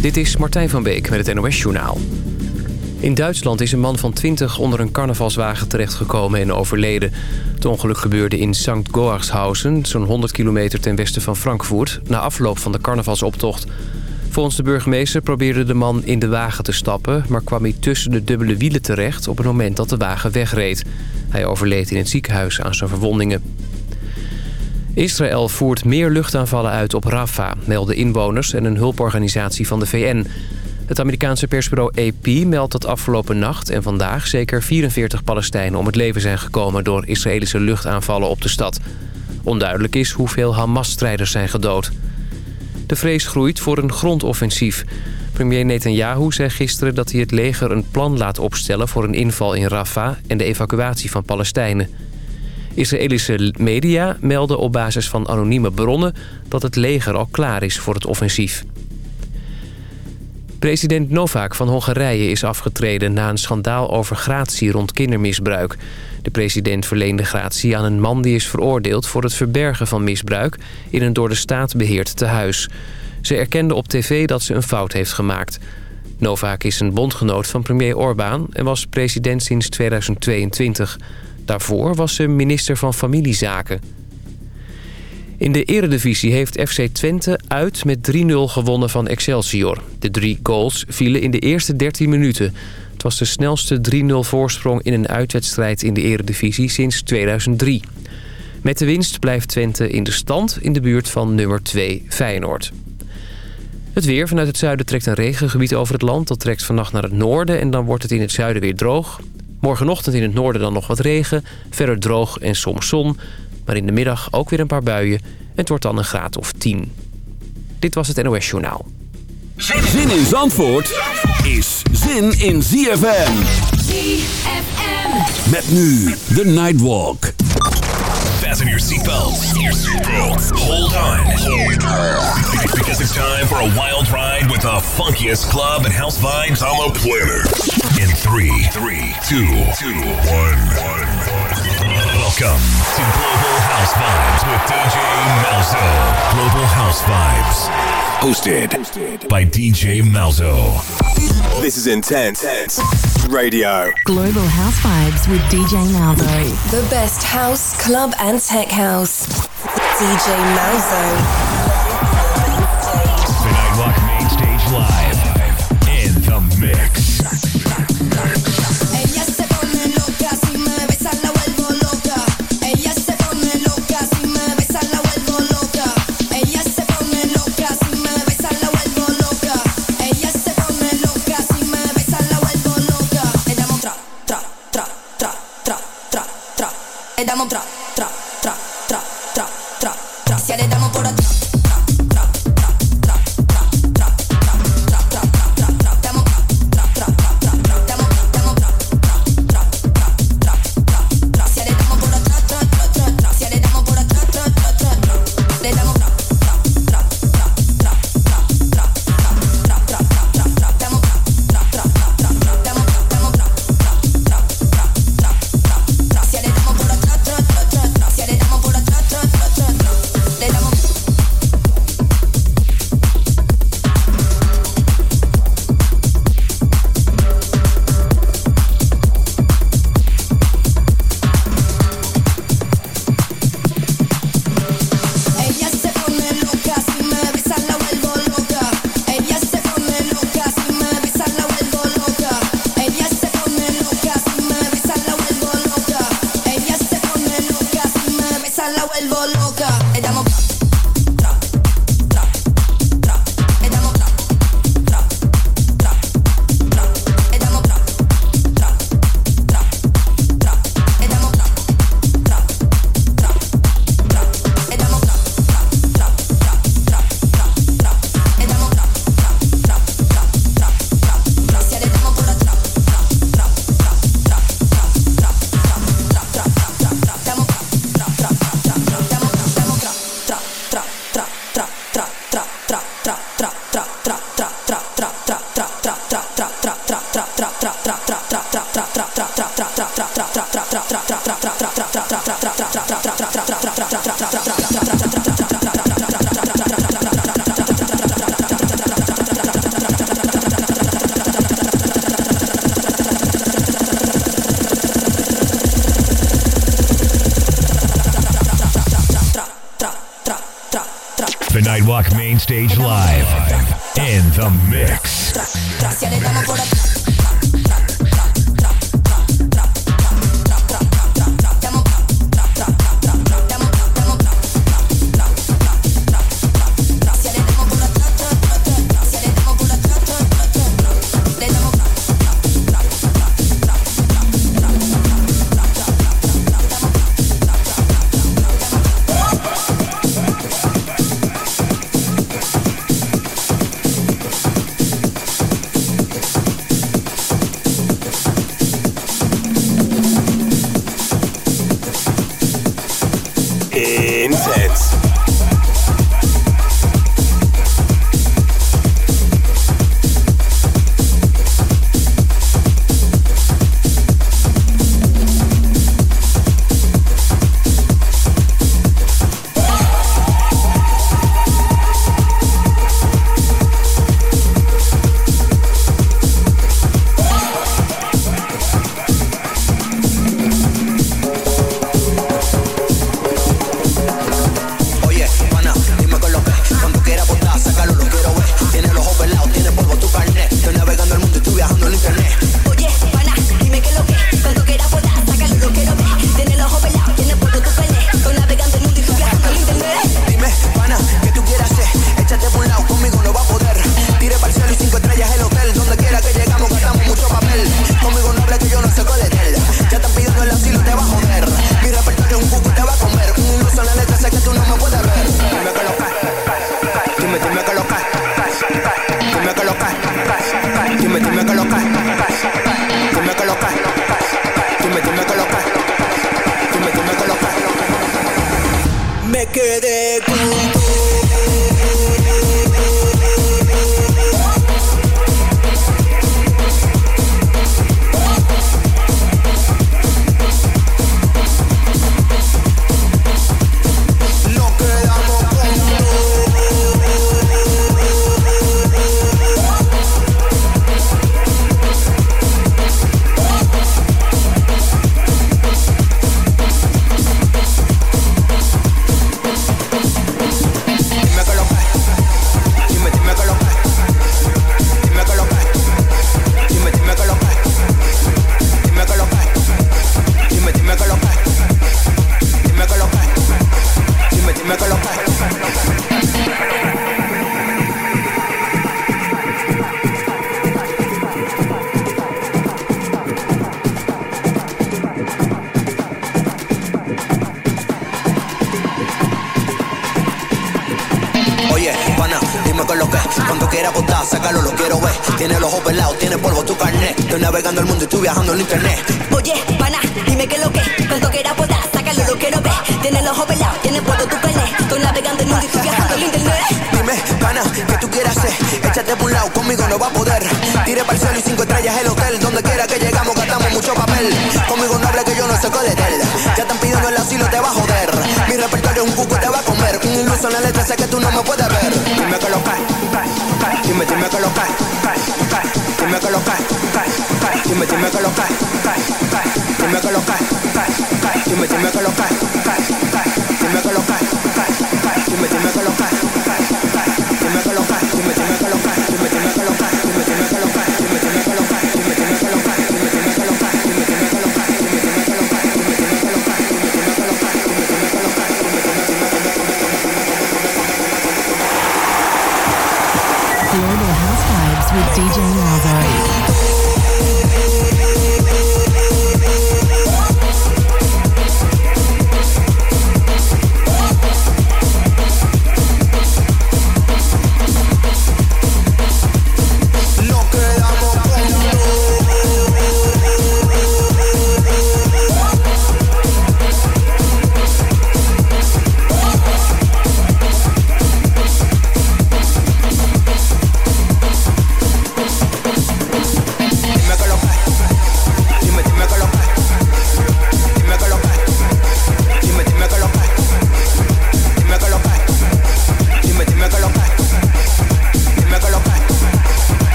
Dit is Martijn van Beek met het NOS-journaal. In Duitsland is een man van 20 onder een carnavalswagen terechtgekomen en overleden. Het ongeluk gebeurde in St. Goarshausen, zo'n 100 kilometer ten westen van Frankfurt... na afloop van de carnavalsoptocht. Volgens de burgemeester probeerde de man in de wagen te stappen... maar kwam hij tussen de dubbele wielen terecht op het moment dat de wagen wegreed. Hij overleed in het ziekenhuis aan zijn verwondingen. Israël voert meer luchtaanvallen uit op Rafah, melden inwoners en een hulporganisatie van de VN. Het Amerikaanse persbureau AP meldt dat afgelopen nacht en vandaag zeker 44 Palestijnen om het leven zijn gekomen door Israëlische luchtaanvallen op de stad. Onduidelijk is hoeveel Hamas-strijders zijn gedood. De vrees groeit voor een grondoffensief. Premier Netanyahu zei gisteren dat hij het leger een plan laat opstellen voor een inval in Rafah en de evacuatie van Palestijnen. Israëlische media melden op basis van anonieme bronnen... dat het leger al klaar is voor het offensief. President Novak van Hongarije is afgetreden na een schandaal over gratie rond kindermisbruik. De president verleende gratie aan een man die is veroordeeld voor het verbergen van misbruik in een door de staat beheerd tehuis. Ze erkende op tv dat ze een fout heeft gemaakt. Novak is een bondgenoot van premier Orbán en was president sinds 2022. Daarvoor was ze minister van Familiezaken. In de eredivisie heeft FC Twente uit met 3-0 gewonnen van Excelsior. De drie goals vielen in de eerste 13 minuten. Het was de snelste 3-0 voorsprong in een uitwedstrijd in de eredivisie sinds 2003. Met de winst blijft Twente in de stand in de buurt van nummer 2 Feyenoord. Het weer. Vanuit het zuiden trekt een regengebied over het land. Dat trekt vannacht naar het noorden en dan wordt het in het zuiden weer droog. Morgenochtend in het noorden dan nog wat regen. Verder droog en soms zon. Maar in de middag ook weer een paar buien. En het wordt dan een graad of 10. Dit was het NOS Journaal. Zin in Zandvoort is zin in ZFM. ZFM. Met nu de Nightwalk. Fasten your seatbelts. Your seatbelts. Hold on. Because it's time for a wild ride with the funkiest club and house vibes on the planet. In three, three, two, two, one, one. Welcome to Global House Vibes with DJ Malzo. Global House Vibes. Hosted by DJ Malzo. This is Intense Radio. Global House Vibes with DJ Malzo. The best house, club, and tech house. DJ Malzo.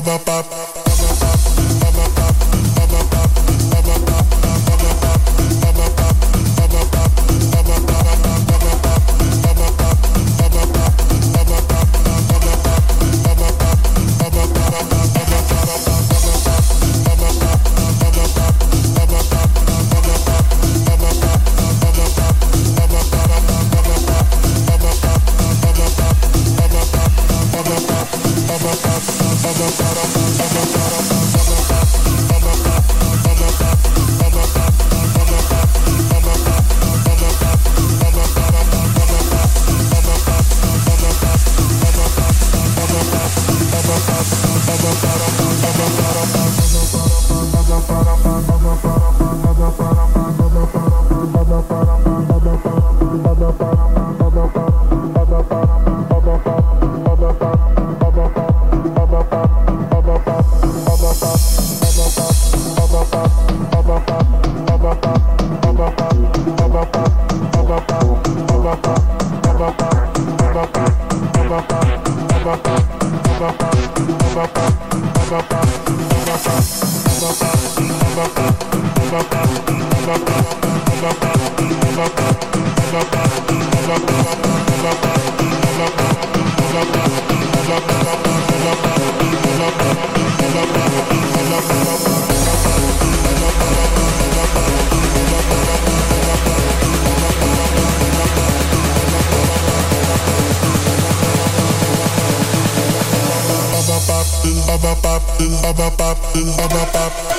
bop bop Pop, pop, pop.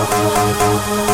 Música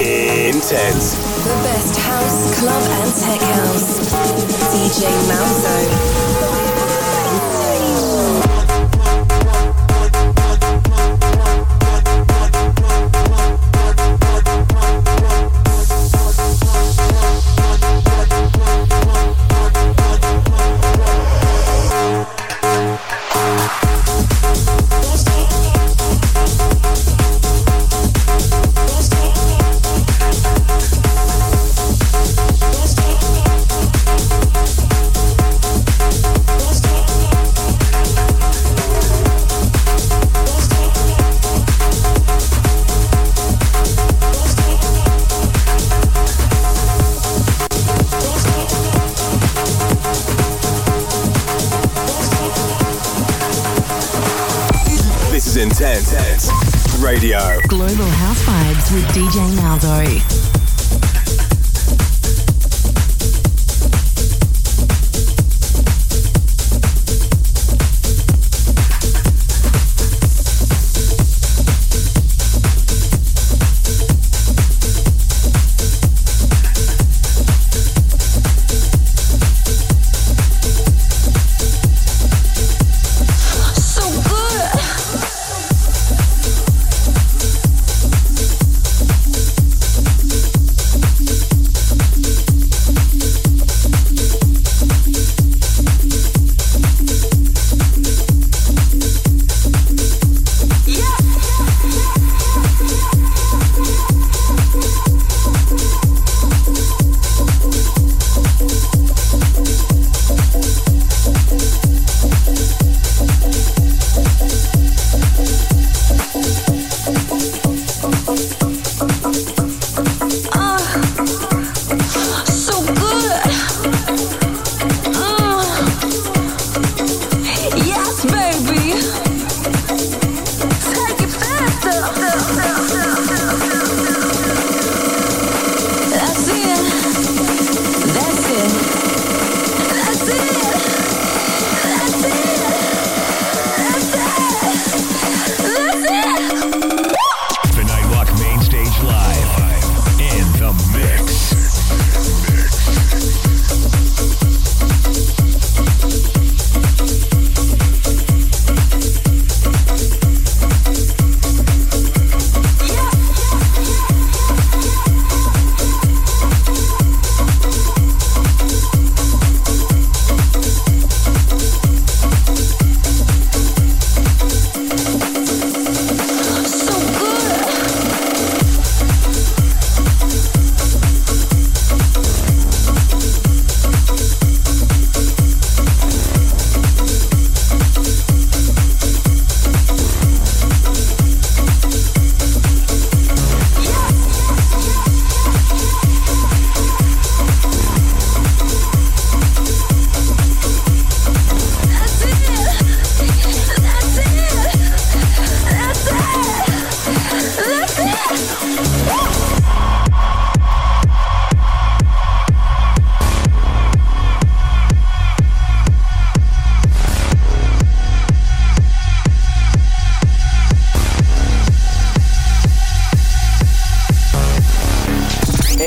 Intense. The best house, club, and tech house. DJ Malzo.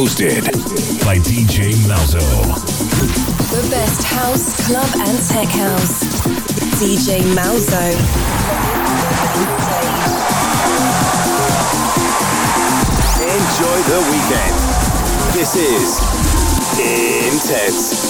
Hosted by DJ Malzo. The best house, club, and tech house. DJ Malzo. Enjoy the weekend. This is Intense.